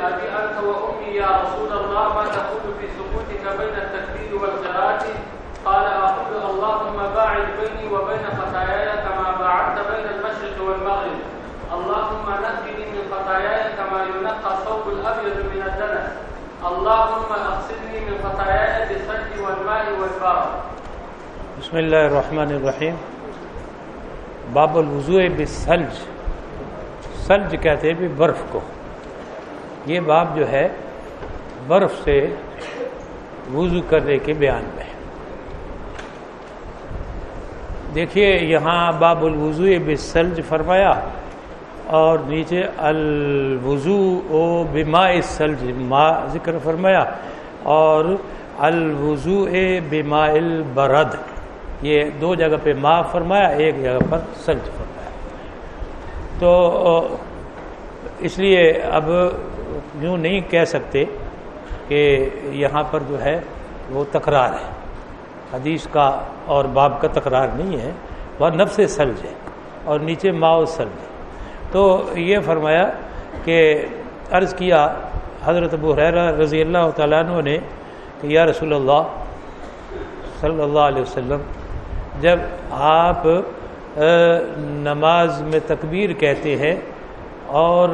بأبي أنت وأمي يا رسول الله، ما تقول في سكوتك بين التكبير والقراءة قال، أقول، اللهم باعد بيني وبين خطاياي كما باعدت بين المشرق والمغرب. اللهم نقني من خطاياي كما ينقى الثوب الأبيض من الدنس. اللهم اغسلني من خطاياي بالثلج والماء والبرد بسم اللہ الرحمن الرحیم باب الوضوء بالثلج. سلج کہتے ہیں بھی برف کو. یہ باب جو ہے برف سے وضو کرنے کے بیان میں دیکھیے یہاں باب الوضوء بالثلج فرمایا، اور نیچے الوضو او بما الثلج ما ذکر فرمایا، اور الوضوء بما البرد، یہ دو جگہ پہ ما فرمایا، ایک جگہ پر سلج فرمایا۔ تو، اس لیے اب یوں نہیں کہہ سکتے کہ یہاں پر جو ہے وہ تکرار ہے۔ حدیث کا اور باب کا تکرار نہیں ہے۔ وہ نفس سلج ہے اور نیچے ماؤ سلج ہے۔ تو یہ فرمایا کہ عرض کیا حضرت ابو حریرہ رضی اللہ تعالیٰ عنہ نے کہ یا رسول اللہ صلی اللہ علیہ وسلم، جب آپ نماز میں تکبیر کہتے ہیں اور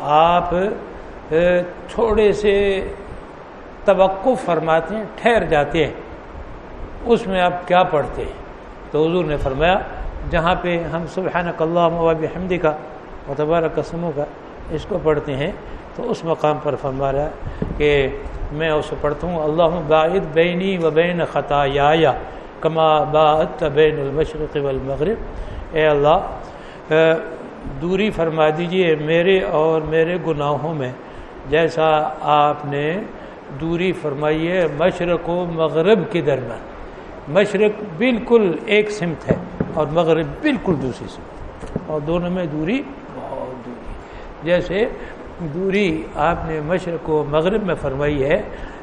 آپ تھوڑے سے توقف فرماتے ہیں، ٹھہر جاتے ہیں۔ اس میں آپ کیا پڑھتے ہیں؟ تو حضور نے فرمایا، جہاں پہ ہم سبحانک اللہ وب حمدی کا متبارہ قسموں کا اس کو پڑھتے ہیں، تو اس مقام پر فرما رہا ہے کہ میں اسے پڑھتا ہوں اللہ باعد بینی و بین خطا یا کما باعت بین المشرق والمغرب۔ اے اللہ دوری فرما دیجیے میرے اور میرے گناہوں میں جیسا آپ نے دوری فرمائی ہے، مشرق و مغرب کے درمیان۔ مشرق بالکل ایک سمت ہے اور مغرب بالکل دوسری سمت اور دونوں میں دوری بہت دوری جیسے دوری آپ نے مشرق و مغرب میں فرمائی ہے،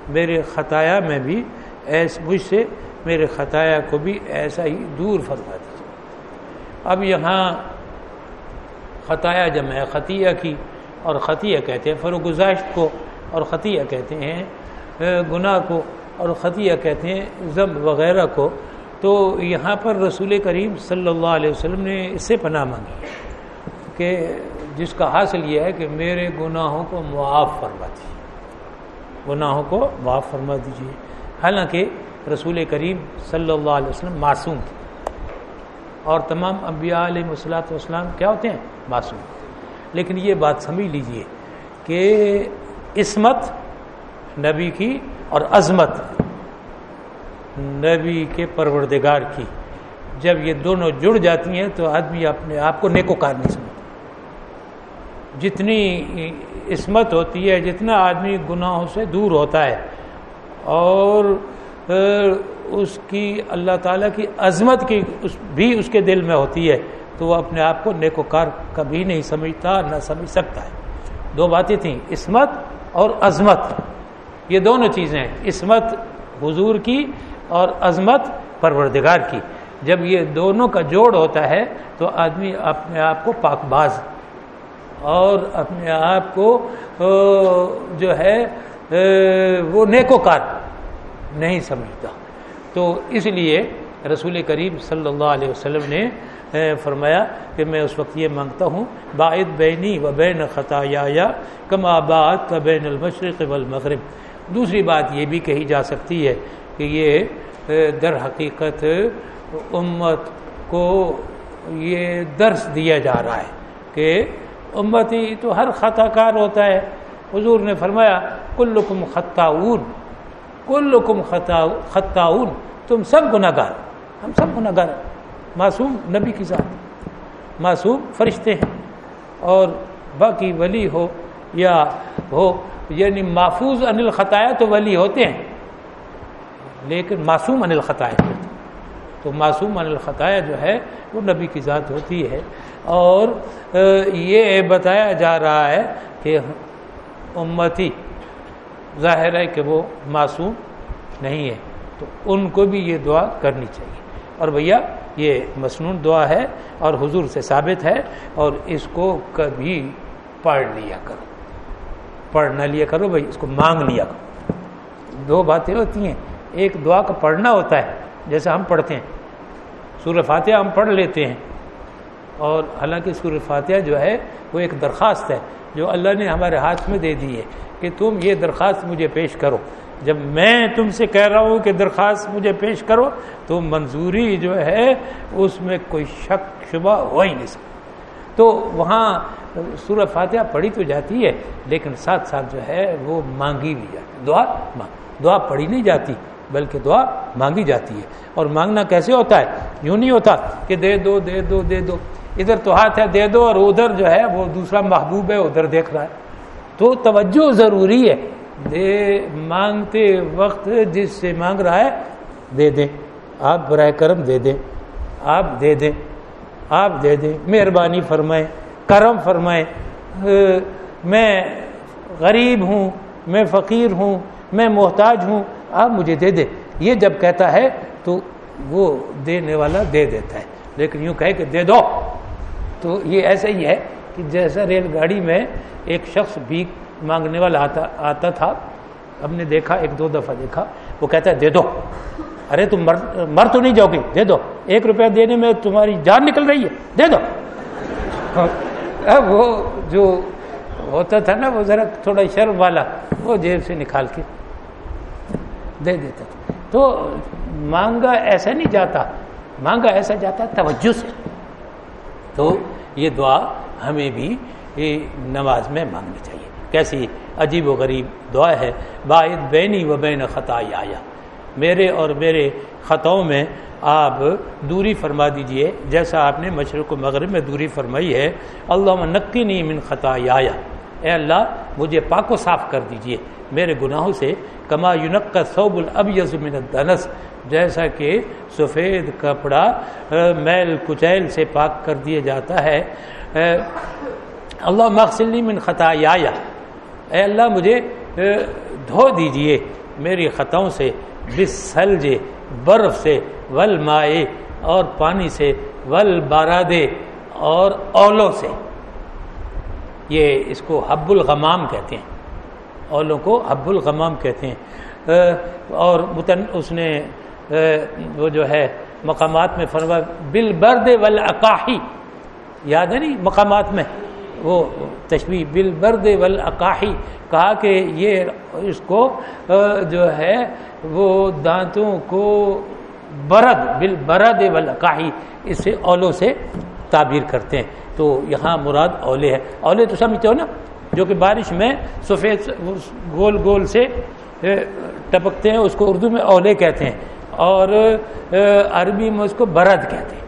میرے خطایا میں بھی ایس، مجھ سے میرے خطایا کو بھی ایسا ہی دور فرما دیجیے اب یہاں خطایا جمع ہے، خطیہ کی۔ اور خطیہ کہتے ہیں، فرو گزاشت کو اور خطیہ کہتے ہیں گناہ کو اور خطیہ کہتے ہیں ضم وغیرہ کو۔ تو یہاں پر رسول کریم صلی اللہ علیہ وسلم نے اس سے پناہ مانگی کہ جس کا حاصل یہ ہے کہ میرے گناہوں کو معاف فرما دیجیے گناہوں کو معاف فرما دیجیے حالانکہ رسول کریم صلی اللہ علیہ وسلم معصوم تھے۔ اور تمام انبیاء علیہ وصلاۃ والسلام کیا ہوتے ہیں؟ معصوم۔ لیکن یہ بات سمجھ لیجیے کہ عصمت نبی کی اور عظمت نبی کے پروردگار کی۔ جب یہ دونوں جڑ جاتی ہیں تو آدمی اپنے آپ کو نیکوکار نہیں سمجھتا۔ جتنی عصمت ہوتی ہے، جتنا آدمی گناہوں سے دور ہوتا ہے اور اس کی اللہ تعالیٰ کی عظمت کی اس بھی اس کے دل میں ہوتی ہے تو وہ اپنے آپ کو نیکوکار کبھی نہیں سمجھتا نہ سمجھ سکتا ہے۔ دو باتیں تھیں، عصمت اور عظمت۔ یہ دونوں چیزیں عصمت حضور کی اور عظمت پروردگار کی۔ جب یہ دونوں کا جوڑ ہوتا ہے تو آدمی اپنے آپ کو پاک باز اور اپنے آپ کو جو ہے وہ نیکوکار نہیں سمجھتا۔ تو اس لیے رسول کریم صلی اللہ علیہ وسلم نے فرمایا کہ میں اس وقت یہ مانگتا ہوں باعد بینی و بین خطا یا کم آباد کا بین المشرق والمغرب۔ دوسری بات یہ بھی کہی جا سکتی ہے کہ یہ در حقیقت امت کو یہ درس دیا جا رہا ہے کہ امتی تو ہر خطا کار ہوتا ہے۔ حضور نے فرمایا، کلکم خطاون کلکم خطا خطاون تم سب گناہ گار ہم سب گناہ گار معصوم نبی کی ذات۔ معصوم فرشتے ہیں۔ اور باقی ولی ہو یا ہو یعنی محفوظ انل خطایا تو ولی ہوتے ہیں۔ لیکن معصوم انل خطایا۔ تو معصوم الخطایا جو ہے، وہ نبی کی ذات ہوتی ہے۔ اور یہ بتایا جا رہا ہے کہ امتی، ظاہر ہے کہ وہ معصوم نہیں ہے۔ تو ان کو بھی یہ دعا کرنی چاہیے۔ اور بھیا، یہ مصنون دعا ہے اور حضور سے ثابت ہے اور اس کو کبھی پڑھ لیا کرو۔ پڑھ نہ لیا کرو بھائی، اس کو مانگ لیا کرو۔ دو باتیں ہوتی ہیں۔ ایک دعا کا پڑھنا ہوتا ہے جیسے ہم پڑھتے ہیں۔ سور فاتحہ ہم پڑھ لیتے ہیں۔ اور حالانکہ سور فاتحہ جو ہے، وہ ایک درخواست ہے، جو اللہ نے ہمارے ہاتھ میں دے دی ہے کہ تم یہ درخواست مجھے پیش کرو۔ جب میں تم سے کہہ رہا ہوں کہ درخواست مجھے پیش کرو، تو منظوری جو ہے، اس میں کوئی شک شبہ ہو ہی نہیں سکتا۔ تو وہاں سورہ فاتحہ پڑھی تو جاتی ہے، لیکن ساتھ ساتھ جو ہے، وہ مانگی بھی جاتی۔ دعا دعا پڑھی نہیں جاتی، بلکہ دعا مانگی جاتی ہے۔ اور مانگنا کیسے ہوتا ہے؟ یوں نہیں ہوتا کہ دے دو دے دو دے دو۔ ادھر تو ہاتھ ہے، دے دو، اور ادھر جو ہے، وہ دوسرا محبوب ہے، ادھر دیکھ رہا ہے۔ تو توجہ ضروری ہے۔ دے مانگتے وقت جس سے مانگ رہا ہے، دے دیں آپ برائے کرم دے دیں آپ دے دیں آپ دے دیں مہربانی فرمائیں کرم فرمائیں میں غریب ہوں، میں فقیر ہوں، میں محتاج ہوں، آپ مجھے دے دیں یہ جب کہتا ہے تو وہ دینے والا دے دیتا ہے۔ لیکن یوں کہے کہ دے دو۔ تو یہ ایسا ہی ہے کہ جیسا ریل گاڑی میں ایک شخص بھی مانگنے والا آتا آتا تھا۔ ہم نے دیکھا، ایک دو دفعہ دیکھا۔ وہ کہتا ہے، دے دو۔ ارے، تم مر مر تو نہیں جاؤ گی دے دو۔ ایک روپیہ دینے میں تمہاری جان نکل رہی ہے۔ دے دو۔ اب وہ جو ہوتا تھا نا، وہ ذرا تھوڑا شرم والا، وہ جیب سے نکال کے دے دیتا تھا۔ تو مانگا ایسا نہیں جاتا۔ مانگا ایسا جاتا، توجہ سے۔ تو یہ دعا ہمیں بھی نماز میں مانگنی چاہیے۔ کیسی عجیب و غریب دعا ہے۔ باعد بینی و بین خطا آیا۔ میرے اور میرے خطاؤں میں آپ دوری فرما دیجیے۔ جیسا آپ نے مشرق و مغرب میں دوری فرمائی ہے۔ اللہ نقی نی من خطا آیا۔ اے اللہ، مجھے پاک و صاف کر دیجیے۔ میرے گناہوں سے کما یونق کا صوب الب من الدنس۔ جیسا کہ سفید کپڑا میل کچیل سے پاک کر دیا جاتا ہے۔ اللہ مقصلی من خطا اے اللہ مجھے دھو دیجیے میری خطاؤں سے بس سلجے برف سے ول مائے اور پانی سے ول بارادے اور اولوں سے۔ یہ اس کو حب الغمام کہتے ہیں۔ اولوں کو حب الغمام کہتے ہیں۔ اور متن، اس نے وہ جو ہے، مقامات میں فرما بل برد ول یاد ہے نہیں؟ مقامات میں۔ وہ تشبیح بل برد ول کہا کہ یہ اس کو جو ہے وہ دانتوں کو برد بل برد ول اس سے اولوں سے تعبیر کرتے ہیں۔ تو یہاں مراد اولے ہے۔ اولے تو سمجھتے ہو نا؟ جو کہ بارش میں سفید گول گول سے ٹپکتے ہیں، اس کو اردو میں اولے کہتے ہیں۔ اور عربی میں اس کو برد کہتے ہیں۔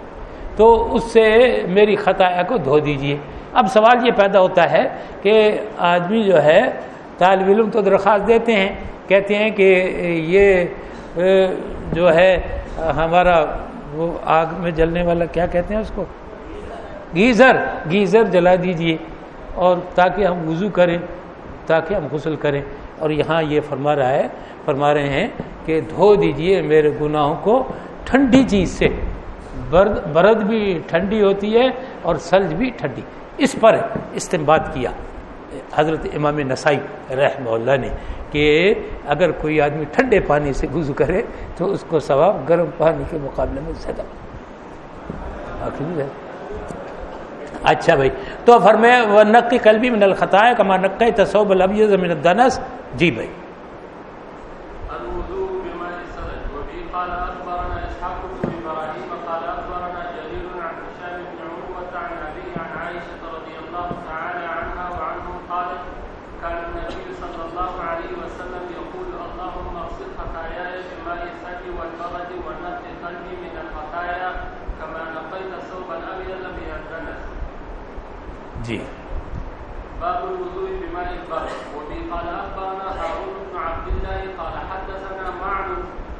تو اس سے میری خطایا کو دھو دیجیے۔ اب سوال یہ پیدا ہوتا ہے کہ آدمی جو ہے، طالب علم تو درخواست دیتے ہیں، کہتے ہیں کہ یہ جو ہے، ہمارا وہ آگ میں جلنے والا کیا کہتے ہیں اس کو؟ گیزر گیزر جلا دیجیے اور تاکہ ہم وضو کریں، تاکہ ہم غسل کریں۔ اور یہاں یہ فرما رہا ہے، فرما رہے ہیں کہ دھو دیجیے میرے گناہوں کو ٹھنڈی چیز سے۔ برد برد بھی ٹھنڈی ہوتی ہے اور سلج بھی ٹھنڈی۔ اس پر استعمال کیا۔ حضرت امام نسائی رحمہ اللہ نے کہ اگر کوئی آدمی ٹھنڈے پانی سے گزو کرے تو اس کو ثواب گرم پانی کے مقابلے میں زیادہ۔ اچھا بھائی، تو فرمے وہ نق قلبی من الخطائے کما نق تصوب البیز من الدنس۔ جی بھائی باب الوضوء بماء البر وبه قال أخبرنا هارون بن عبد الله قال حدثنا معن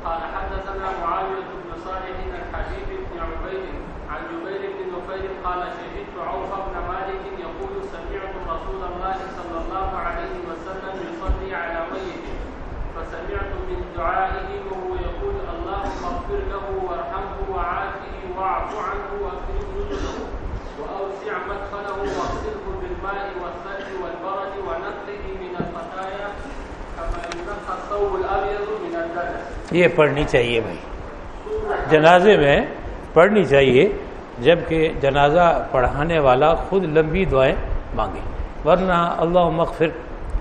قال حدثنا معاوية بن صالح حبيب بن عبيد عن جبير بن نفير قال شهدت عوف بن مالك يقول سمعت رسول الله صلى الله عليه وسلم يصلي على ميت فسمعت من دعائه وهو يقول اللهم اغفر له وارحمه وعافه واعف عنه واكرم نزله واوسع مدخله واغسله بالماء والثلج والبرد ونقه من الخطايا كما ينقى الثوب الابيض من الدنس. یہ پڑھنی چاہیے بھائی۔ جنازے میں پڑھنی چاہیے، جبکہ جنازہ پڑھانے والا خود لمبی دعائیں مانگے۔ ورنہ اللہ مغفر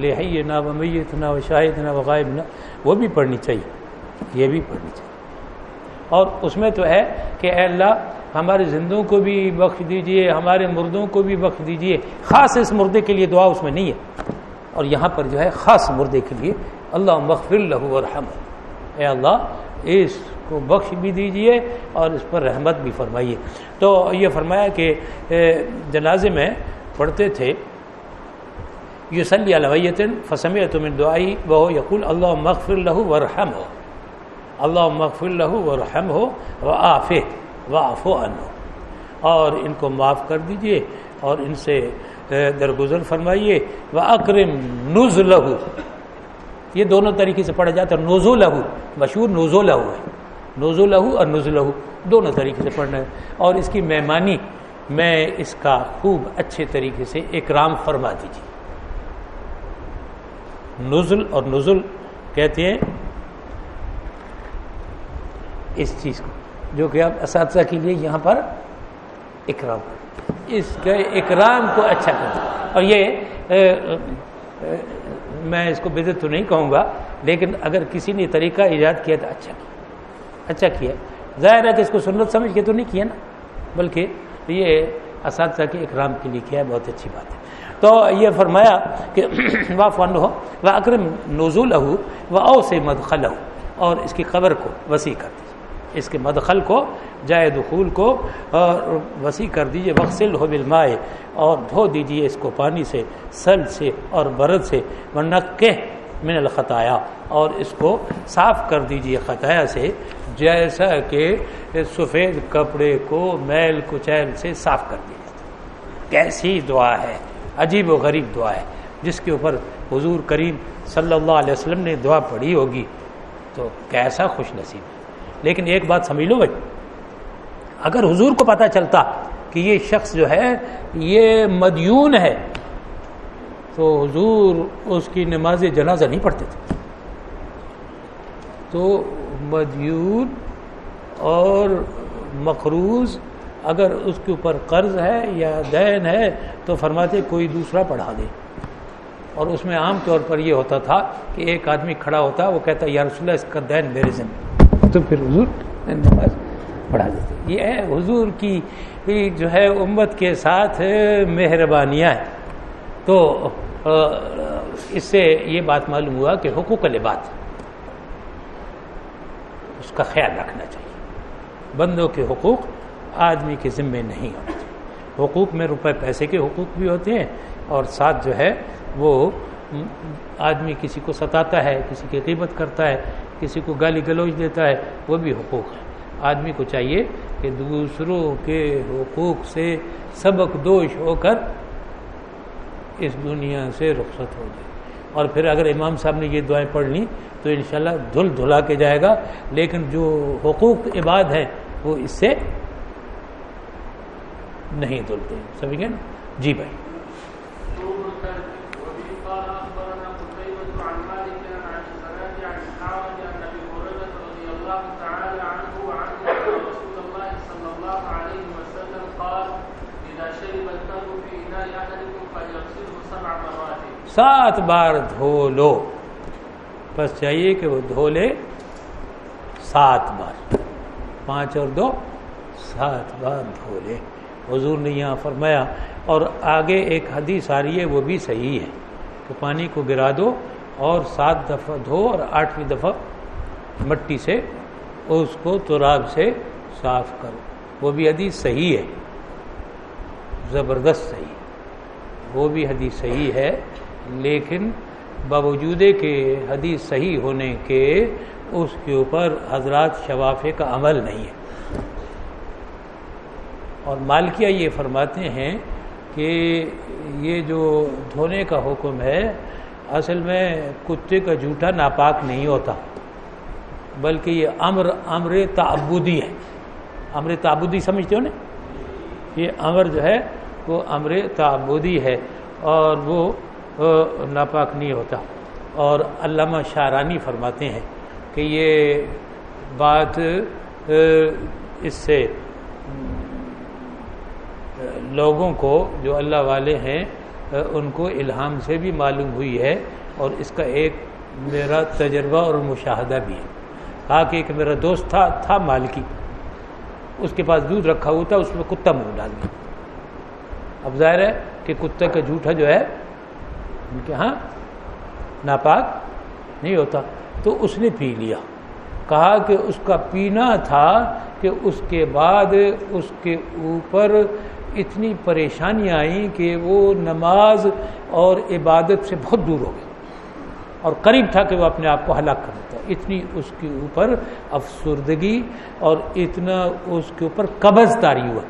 لے نہ و میت نہ و شاہد نہ و غائب نہ وہ بھی پڑھنی چاہیے۔ یہ بھی پڑھنی چاہیے۔ اور اس میں تو ہے کہ اے اللہ ہمارے زندوں کو بھی بخش دیجیے، ہمارے مردوں کو بھی بخش دیجیے۔ خاص اس مردے کے لیے دعا اس میں نہیں ہے۔ اور یہاں پر جو ہے خاص مردے کے لیے اللہ مغفر لہو ورحم اے اللہ، اس کو بخش بھی دیجیے اور اس پر رحمت بھی فرمائیے۔ تو یہ فرمایا کہ جنازے میں پڑھتے تھے یوسلی علیتن فسم تمن دعائی وہ یقول اللہ مغفر لہو ورحم ہو اللہ مغفر لہو ورحم ہو و آف و آف و اور ان کو معاف کر دیجیے اور ان سے درگزر فرمائیے۔ و اکرم نز لہو یہ دونوں طریقے سے پڑھا جاتا ہے۔ نوزو لہو مشہور نوزو لہو ہے۔ نوزو لہو اور نز لہو دونوں طریقے سے پڑھنا ہے۔ اور اس کی مہمانی، میں اس کا خوب اچھے طریقے سے اکرام فرما دیجیے نزل اور نزل کہتے ہیں اس چیز کو۔ جو کہ آپ اساتذہ کے لیے یہاں پر اکرام کریں۔ اس کے اکرام کو اچھا کریں۔ اور یہ میں اس کو بدت تو نہیں کہوں گا، لیکن اگر کسی نے طریقہ ایجاد کیا تو اچھا کیا۔ اچھا کیا۔ ظاہر ہے کہ اس کو سنت سمجھ کے تو نہیں کیا نا، بلکہ یہ اساتذہ کے اکرام کے لیے کیا ہے، بہت اچھی بات ہے۔ تو یہ فرمایا کہ واہ فن ہو وہ اکرم نزول ہو و او سے مدخل ہو اور اس کی قبر کو وسیع کر دیجیے اس کے مدخل کو، جائے دخول کو، اور وسیع کر دیجیے وقسل ہو بالمائے اور دھو دیجیے اس کو پانی سے، سل سے، اور برد سے ونقہ من الخطایا، اور اس کو صاف کر دیجیے خطایا سے، جیسا کہ سفید کپڑے کو میل کچیل سے صاف کر دیجیے کیسی دعا ہے، عجیب و غریب دعا ہے، جس کے اوپر حضور کریم صلی اللہ علیہ وسلم نے دعا پڑھی ہوگی، تو کیسا خوش نصیب۔ ہے لیکن ایک بات سمجھ لو بھائی، اگر حضور کو پتہ چلتا کہ یہ شخص جو ہے، یہ مدیون ہے، تو حضور اس کی نماز جنازہ نہیں پڑھتے تھے۔ تو مدیون اور مقروض اگر اس کے اوپر قرض ہے یا دین ہے، تو فرماتے کوئی دوسرا پڑھا دے۔ اور اس میں عام طور پر یہ ہوتا تھا کہ ایک آدمی کھڑا ہوتا، وہ کہتا، یا رسول اللہ، اس کا دین میرے ذمہ تو پھر حضور نماز پڑھا دیتے یہ ہے حضور کی جو ہے امت کے ساتھ مہربانیاں ہیں۔ تو اس سے یہ بات معلوم ہوا کہ حقوق العباد، اس کا خیال رکھنا چاہیے۔ بندوں کے حقوق آدمی کے ذمے نہیں ہونے چاہیے حقوق میں روپے پیسے کے حقوق بھی ہوتے ہیں اور ساتھ جو ہے وہ آدمی کسی کو ستاتا ہے، کسی کی قیمت کرتا ہے۔ کسی کو گالی گلوچ دیتا ہے، وہ بھی حقوق ہے۔ آدمی کو چاہیے کہ دوسروں کے حقوق سے سبق دوش ہو کر اس دنیا سے رخصت ہو جائے۔ اور پھر اگر امام صاحب نے یہ دعائیں پڑھ لیں تو انشاءاللہ دھل دھلا کے جائے گا۔ لیکن جو حقوق عباد ہیں، وہ اس سے نہیں دھلتے۔ سمجھ گئے نا؟ جی بھائی۔ صلى الله عليه وسلم قال شرب الكلب في فليغسله سبع مرات سات بار دھو لو۔ بس چاہیے کہ وہ دھو لے سات بار۔ پانچ اور دو، سات بار دھو لے۔ حضور نے یہاں فرمایا، اور آگے ایک حدیث آ رہی ہے، وہ بھی صحیح ہے کہ پانی کو گرا دو اور سات دفعہ دھو اور آٹھویں دفعہ مٹی سے اس کو تراب سے صاف کرو۔ وہ بھی حدیث صحیح ہے۔ زبردست صحیح وہ بھی حدیث صحیح ہے، لیکن باوجود کہ حدیث صحیح ہونے کے اس کے اوپر حضرات شفافے کا عمل نہیں ہے۔ اور مالکیہ یہ فرماتے ہیں کہ یہ جو دھونے کا حکم ہے، اصل میں کتے کا جھوٹا ناپاک نہیں ہوتا، بلکہ یہ امر امر تعبدی ہے۔ امر تعبدی سمجھتے ہو نا؟ یہ امر جو ہے وہ امر تعبدی ہے اور وہ ناپاک نہیں ہوتا۔ اور علامہ شارانی فرماتے ہیں کہ یہ بات اس سے لوگوں کو جو اللہ والے ہیں ان کو الہام سے بھی معلوم ہوئی ہے اور اس کا ایک میرا تجربہ اور مشاہدہ بھی ہے۔ کہا کہ ایک میرا دوست تھا تھا مالکی۔ اس کے پاس دودھ رکھا ہوا تھا اس میں کتا منہ ڈال دیا۔ اب ظاہر ہے کہ کتے کا جھوٹا جو ہے، ان کے ہاں ناپاک نہیں ہوتا۔ تو اس نے پی لیا۔ کہا کہ اس کا پینا تھا کہ اس کے بعد اس کے اوپر اتنی پریشانیاں آئیں کہ وہ نماز اور عبادت سے بہت دور ہو گئے اور قریب تھا کہ وہ اپنے آپ کو ہلاک کر دیتا اتنی اس کے اوپر افسردگی اور اتنا اس کے اوپر قبض تاری ہوا۔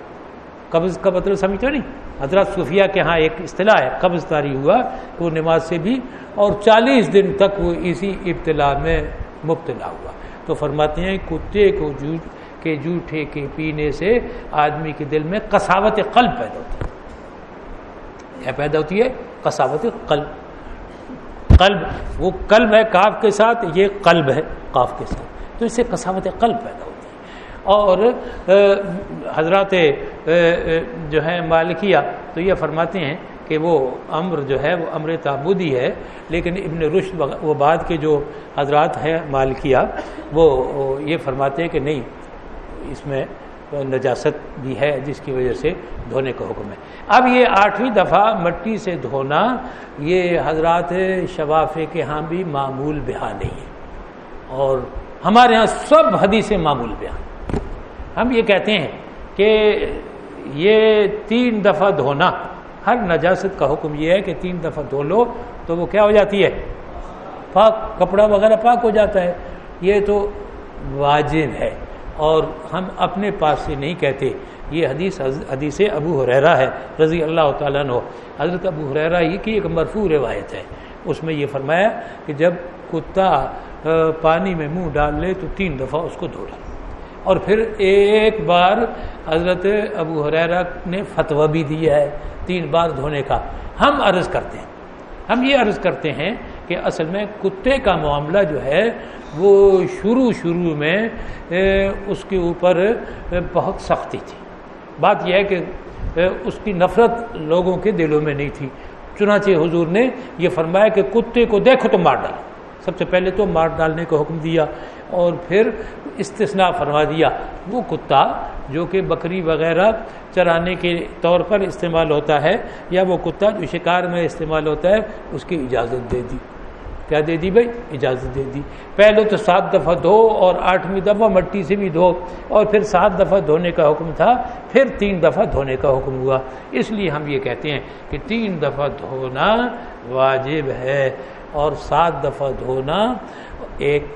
قبض کا مطلب سمجھتے نہیں؟ حضرت صوفیہ کے ہاں ایک اصطلاح ہے، قبض تاری ہوا وہ نماز سے بھی اور چالیس دن تک وہ اسی ابتلا میں مبتلا ہوا۔ تو فرماتے ہیں، کتے کو جھوٹ کے جھوٹے کے پینے سے آدمی کے دل میں کساوت قلب پیدا ہوتا ہے۔ کیا پیدا ہوتی ہے کساوت قلب۔ قلب، وہ قلب ہے کاف کے ساتھ، یہ قلب ہے کاف کے ساتھ۔ تو اس سے کساوت قلب پیدا ہوتی ہے۔ اور حضرات جو ہے مالکیہ، تو یہ فرماتے ہیں کہ وہ امر جو ہے، وہ امر تعبودی ہے، لیکن ابن رشد وہ بعد کے جو حضرات ہیں مالکیہ وہ یہ فرماتے ہیں کہ نہیں، اس میں نجاست بھی ہے، جس کی وجہ سے دھونے کا حکم ہے۔ اب یہ آٹھویں دفعہ مٹی سے دھونا، یہ حضرات شفافے کے ہاں بھی معمول بہا نہیں ہے۔ اور ہمارے ہاں سب حدیث معمول بیان۔ ہم یہ کہتے ہیں کہ یہ تین دفعہ دھونا، ہر نجاست کا حکم یہ ہے کہ تین دفعہ دھو لو تو وہ کیا ہو جاتی ہے؟ پاک، کپڑا وغیرہ پاک ہو جاتا ہے۔ یہ تو واجب ہے۔ اور ہم اپنے پاس سے نہیں کہتے۔ یہ حدیث حدیث ابو حریرا ہے، رضی اللہ تعالیٰ عنہ۔ حضرت ابو حریرا یہ کی ایک مرفوع روایت ہے۔ اس میں یہ فرمایا کہ جب کتا پانی میں منہ ڈال لے تو تین دفعہ اس کو دھو ڈال اور پھر ایک بار حضرت ابو حریرا نے فتویٰ بھی دیا ہے تین بار دھونے کا۔ ہم عرض کرتے ہیں۔ ہم یہ عرض کرتے ہیں کہ اصل میں کتے کا معاملہ جو ہے وہ شروع شروع میں اس کے اوپر بہت سختی تھی۔ بات یہ ہے کہ اس کی نفرت لوگوں کے دلوں میں نہیں تھی۔ چنانچہ حضور نے یہ فرمایا کہ کتے کو دیکھو تو مار ڈالو۔ سب سے پہلے تو مار ڈالنے کا حکم دیا اور پھر استثناء فرما دیا۔ وہ کتا جو کہ بکری وغیرہ چرانے کے طور پر استعمال ہوتا ہے، یا وہ کتا جو شکار میں استعمال ہوتا ہے، اس کی اجازت دے دی۔ کیا دے دی بھائی؟ اجازت دے دی۔ پہلے تو سات دفعہ دھو اور آٹھویں دفعہ مٹی سے بھی دھو اور پھر سات دفعہ دھونے کا حکم تھا، پھر تین دفعہ دھونے کا حکم ہوا۔ اس لیے ہم یہ کہتے ہیں کہ تین دفعہ دھونا واجب ہے اور سات دفعہ دھونا ایک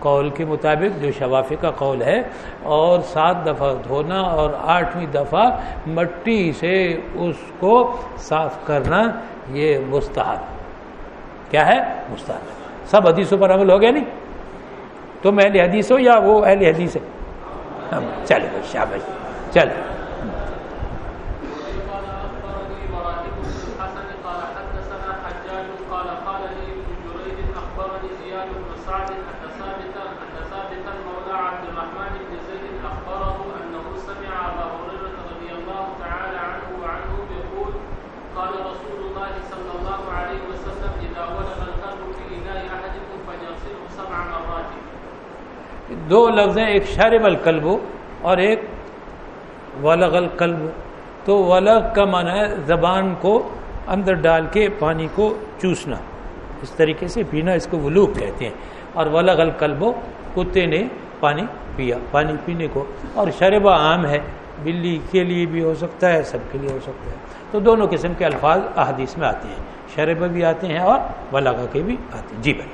قول کے مطابق جو شفافی کا قول ہے، اور سات دفعہ دھونا اور آٹھویں دفعہ مٹی سے اس کو صاف کرنا یہ مستحب۔ کیا ہے؟ مستحب. سب حدیثوں پر عمل ہو گیا نہیں؟ تم اہل حدیث ہو یا وہ اہل حدیث ہے چلے شابش چلے۔ دو لفظ ہیں، ایک شرب القلب اور ایک ولغ القلب۔ تو ولغ کا معنی ہے زبان کو اندر ڈال کے پانی کو چوسنا۔ اس طریقے سے پینا اس کو ولوک کہتے ہیں۔ اور ولغ القلب، کتے نے پانی پیا، پانی پینے کو۔ اور شربہ عام ہے، بلی کے لیے بھی ہو سکتا ہے، سب کے لیے ہو سکتا ہے۔ تو دونوں قسم کے الفاظ احادیث میں آتے ہیں۔ شربہ بھی آتے ہیں اور ولغ کے بھی آتے ہیں۔ جی بھائی۔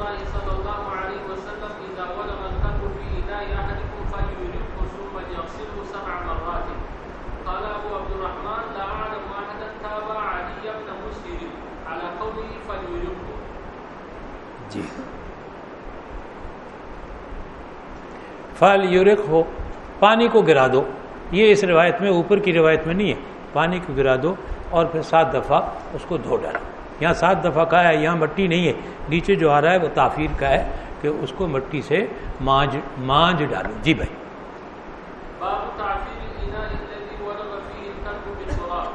الله صلى الله عليه وسلم اذا ولغ الكلب في اناء احدكم فليرقه ثم ليغسله سبع مرات. قال ابو عبد الرحمن، لا اعلم احدا تابع علي بن مسهل على قوله فليرقه جی۔ فل یورک ہو پانی کو گرا دو۔ یہ اس روایت میں، اوپر کی روایت میں نہیں ہے۔ پانی کو گرا دو اور پھر سات دفعہ اس کو دھو ڈالو یہاں سات دفعہ کا ہے، یہاں مٹی نہیں ہے۔ نیچے جو آ رہا ہے وہ تافیر کا ہے کہ اس کو مٹی سے مانج مانج ڈالو۔ جی بھائی باب تعفير الإناء الذي ولغ فيه الكلب بالتراب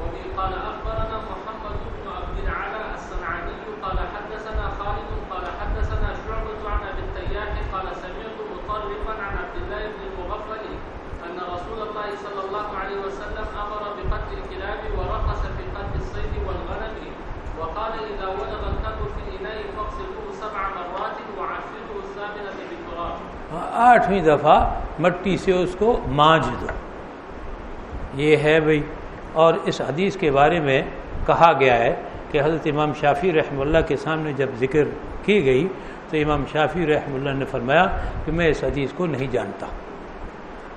وبه قال أخبرنا محمد بن عبد العالى الصنعاني قال حدثنا خالد قال حدثنا شعبة عن أبي التياح قال سمعت مطرفا عن عبد الله بن المغفل أن رسول الله صلى الله عليه وسلم أمر بقتل الكلاب ورخص في قتل الصيد والغنم وقال إذا ولغ الكلب في الإناء فاغسلوه سبع مرات وعفره الثامنة بالتراب آٹھویں دفعہ مٹی سے اس کو مانج دو۔ یہ ہے بھائی اور اس حدیث کے بارے میں کہا گیا ہے کہ حضرت امام شافی رحم اللہ کے سامنے جب ذکر کی گئی تو امام شافی رحم اللہ نے فرمایا کہ میں اس حدیث کو نہیں جانتا۔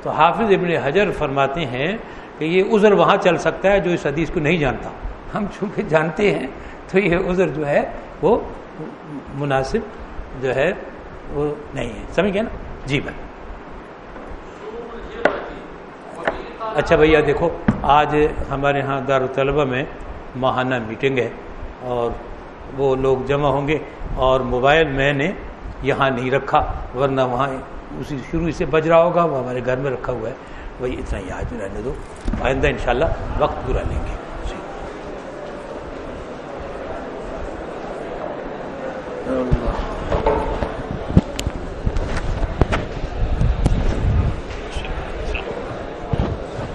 تو حافظ ابن حجر فرماتے ہیں کہ یہ عذر وہاں چل سکتا ہے جو اس حدیث کو نہیں جانتا۔ ہم چونکہ جانتے ہیں تو یہ عذر جو ہے وہ مناسب جو ہے وہ نہیں ہے۔ سمجھ گئے نا؟ جی بھائی۔ اچھا بھیا دیکھو، آج ہمارے ہاں دارالطلبہ میں ماہانہ میٹنگ ہے اور وہ لوگ جمع ہوں گے اور موبائل میں نے یہاں نہیں رکھا، ورنہ وہاں اسی شروع سے بج رہا ہوگا، وہ ہمارے گھر میں رکھا ہوا ہے۔ وہی اتنا ہی آج رہنے دو، آئندہ انشاءاللہ وقت پورا لیں گے۔